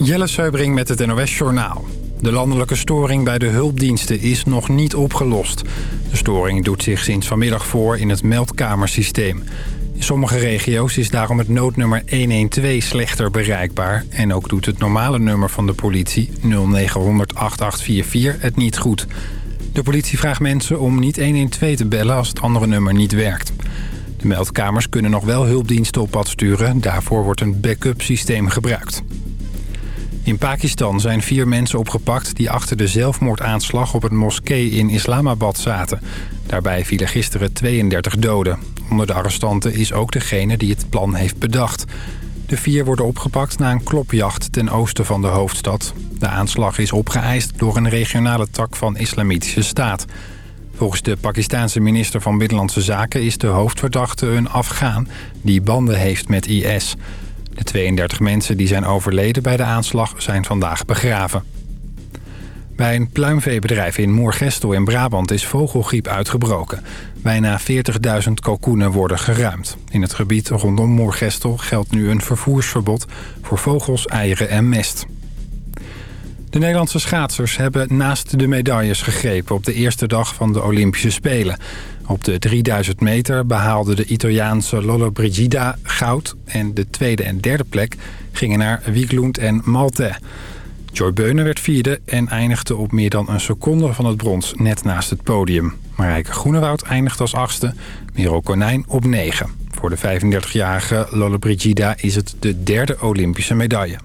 Jelle Seubring met het NOS Journaal. De landelijke storing bij de hulpdiensten is nog niet opgelost. De storing doet zich sinds vanmiddag voor in het meldkamersysteem. In sommige regio's is daarom het noodnummer 112 slechter bereikbaar... en ook doet het normale nummer van de politie 0900 8844 het niet goed. De politie vraagt mensen om niet 112 te bellen als het andere nummer niet werkt. De meldkamers kunnen nog wel hulpdiensten op pad sturen. Daarvoor wordt een backup systeem gebruikt. In Pakistan zijn vier mensen opgepakt die achter de zelfmoordaanslag op een moskee in Islamabad zaten. Daarbij vielen gisteren 32 doden. Onder de arrestanten is ook degene die het plan heeft bedacht. De vier worden opgepakt na een klopjacht ten oosten van de hoofdstad. De aanslag is opgeëist door een regionale tak van Islamitische Staat. Volgens de Pakistanse minister van Binnenlandse Zaken is de hoofdverdachte een Afghaan die banden heeft met IS. De 32 mensen die zijn overleden bij de aanslag zijn vandaag begraven. Bij een pluimveebedrijf in Moergestel in Brabant is vogelgriep uitgebroken. Bijna 40.000 kalkoenen worden geruimd. In het gebied rondom Moergestel geldt nu een vervoersverbod voor vogels, eieren en mest. De Nederlandse schaatsers hebben naast de medailles gegrepen op de eerste dag van de Olympische Spelen. Op de 3000 meter behaalde de Italiaanse Lollobrigida goud... en de tweede en derde plek gingen naar Wieglund en Malte. Joy Beunen werd vierde en eindigde op meer dan een seconde van het brons net naast het podium. Marijke Groenewoud eindigde als achtste, Merel Konijn op negen. Voor de 35-jarige Lollobrigida is het de derde Olympische medaille.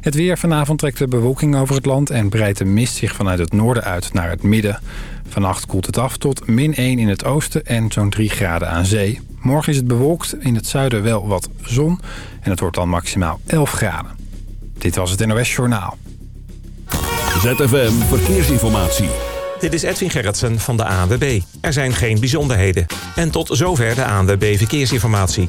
Het weer vanavond trekt de bewolking over het land... en breidt de mist zich vanuit het noorden uit naar het midden. Vannacht koelt het af tot min 1 in het oosten en zo'n 3 graden aan zee. Morgen is het bewolkt, in het zuiden wel wat zon... en het wordt dan maximaal 11 graden. Dit was het NOS Journaal. ZFM Verkeersinformatie. Dit is Edwin Gerritsen van de ANWB. Er zijn geen bijzonderheden. En tot zover de ANWB Verkeersinformatie.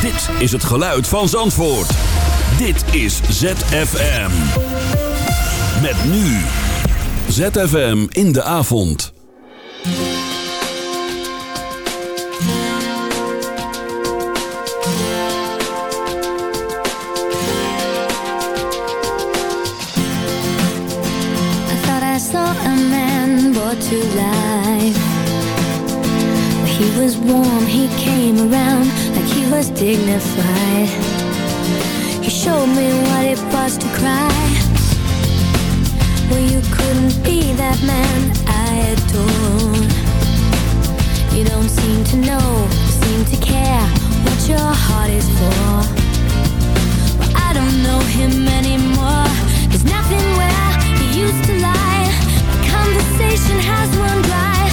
Dit is het geluid van Zandvoort. Dit is ZFM. Met nu. ZFM in de avond. I thought I saw a to life. He was warm, he came around was dignified. He showed me what it was to cry. Well, you couldn't be that man I adore. You don't seem to know, seem to care what your heart is for. Well, I don't know him anymore. There's nothing where he used to lie. My conversation has run dry.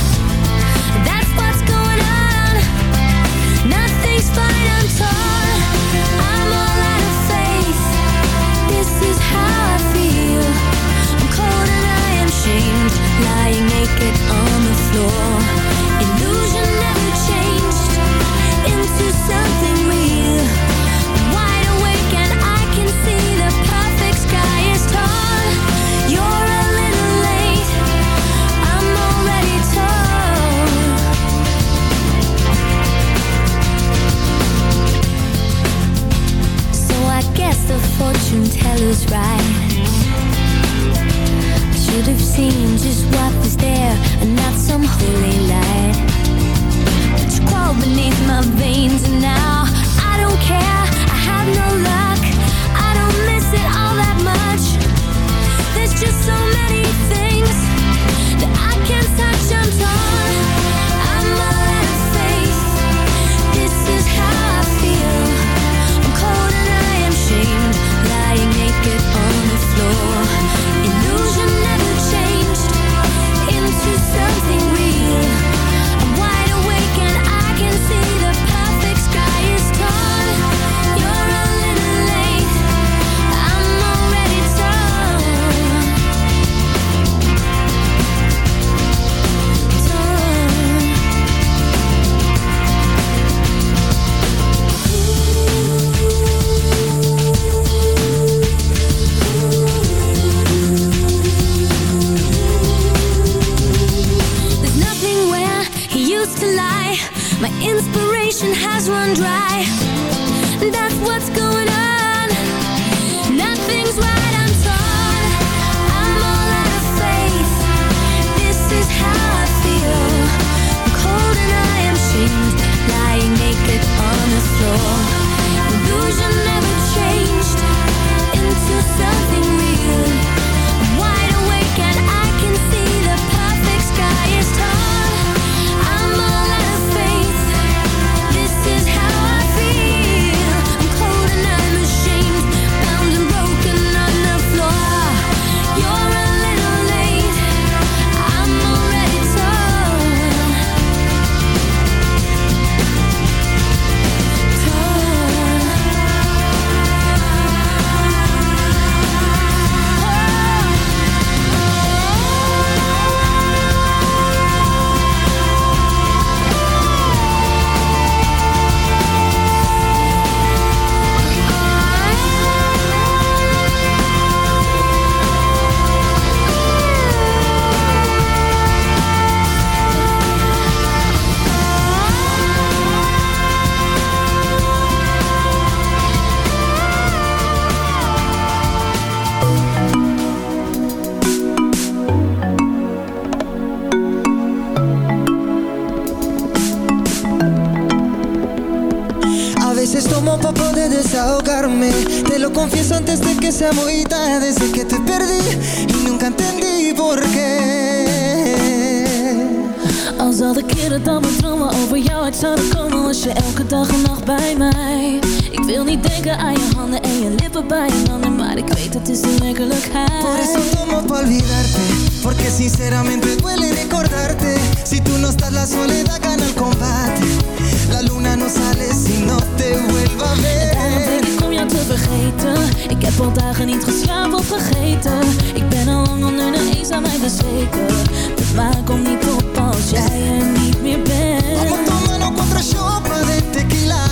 Mij bezweken De maan komt niet op als jij er niet meer bent. Vamos tomando cuatro shots de tequila.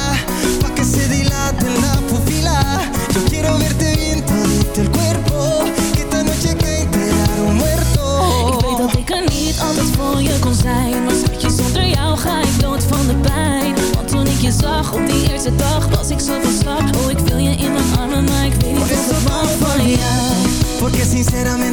Pa' que se dilate la pupila Yo quiero verte bien todito el cuerpo. Que esta noche que enterar un muerto. Ik weet dat ik er niet altijd voor je kon zijn. Maar schatje, zonder jou ga ik dood van de pijn. Want toen ik je zag op die eerste dag Was ik zo van slag Oh, ik wil je in mijn armen Maar ik weet niet eso ik pa van Porque sinceramente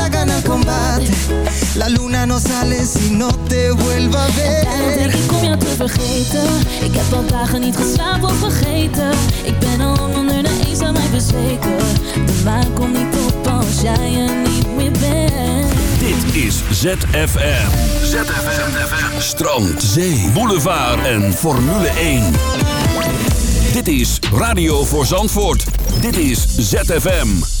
combate La luna no sale si no te vuelva a Daarom denk ver ik om jou te vergeten Ik heb al dagen niet geslapen of vergeten Ik ben al lang onder de eens aan mij bezweken De maan komt niet op als jij er niet meer bent Dit is ZFM. ZFM. Strand, zee, boulevard en Formule 1. Dit is Radio voor Zandvoort. Dit is ZFM.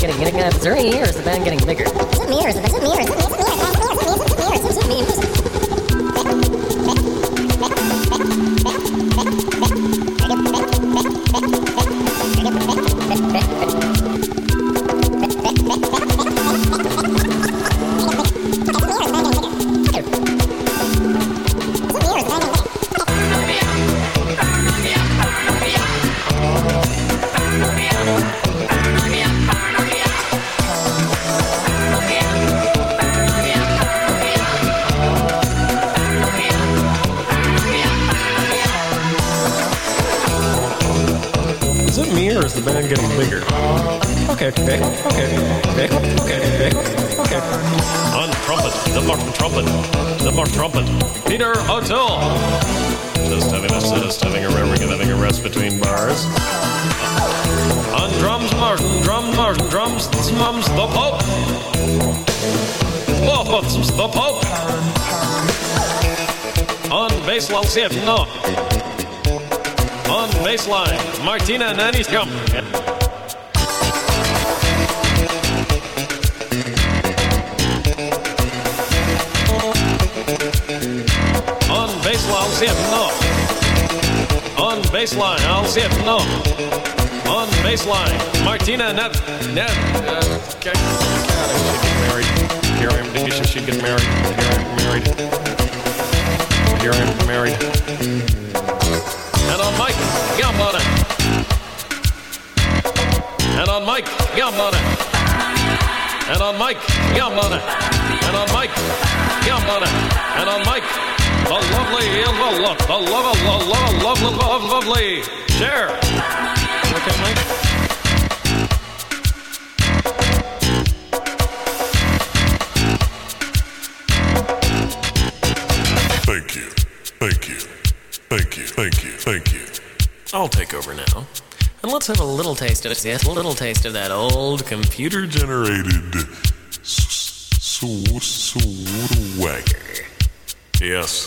Getting, getting uh, there me or is the band getting bigger? Is it me or is it, is it me or is it On baseline, Martina Nanny's come. On baseline, I'll see it, no. On baseline, I'll see it, no. On baseline, Martina Net. Net. Uh, okay. Married. Here I am. Married. Here I am married. You're married. And on Mike Gambada. And on Mike Gambada. And on Mike Gambada. And on Mike Gambada. And on Mike, the lovely, the lovely, the lovely, the lovely, lovely, lovely, lovely, share. I'll take over now. And let's have a little taste of it. Yes, a little taste of that old computer Generated swagger. Yes.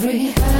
discovery.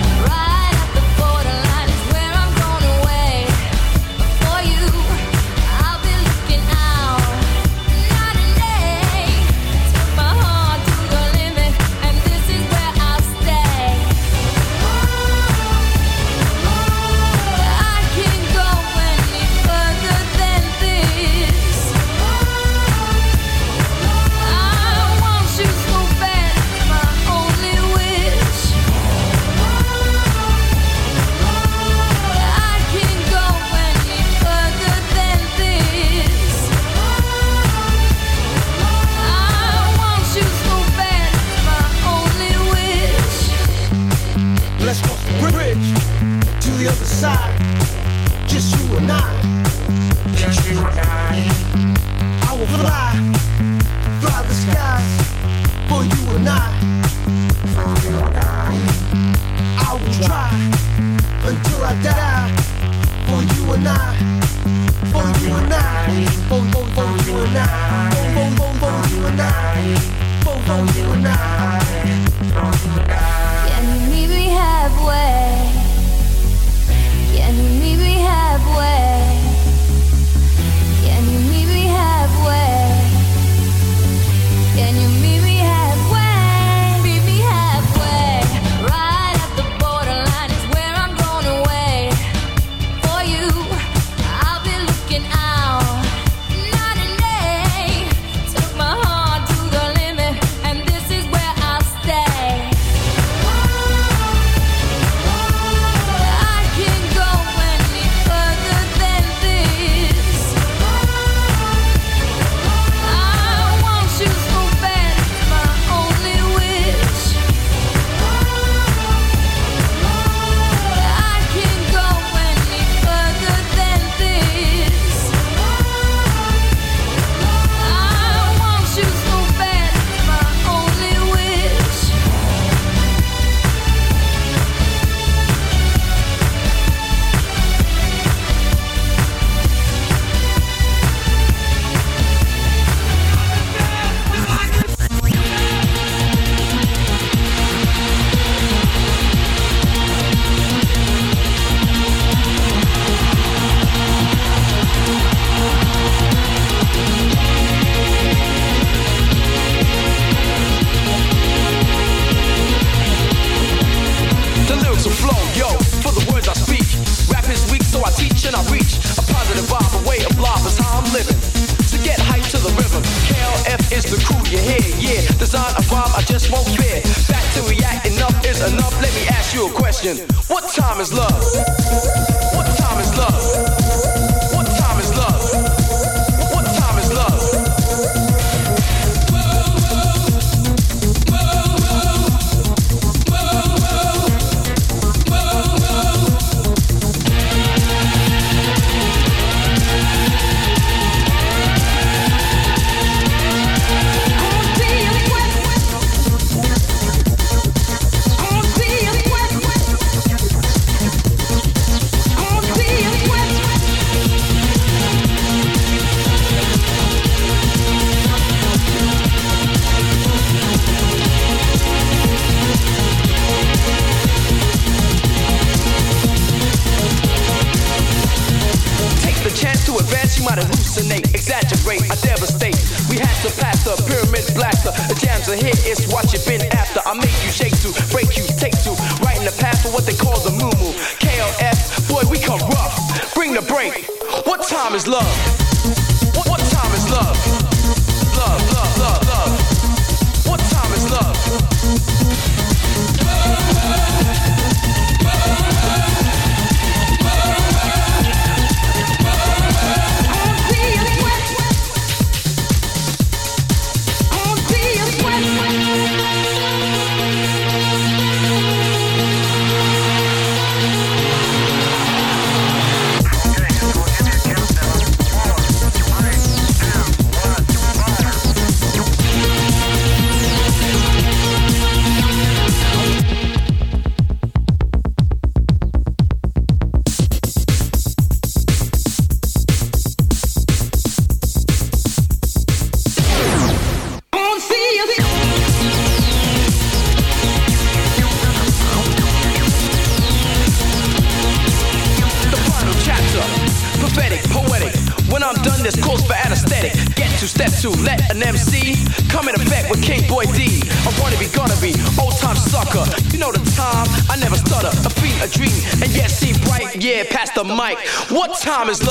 Time is love?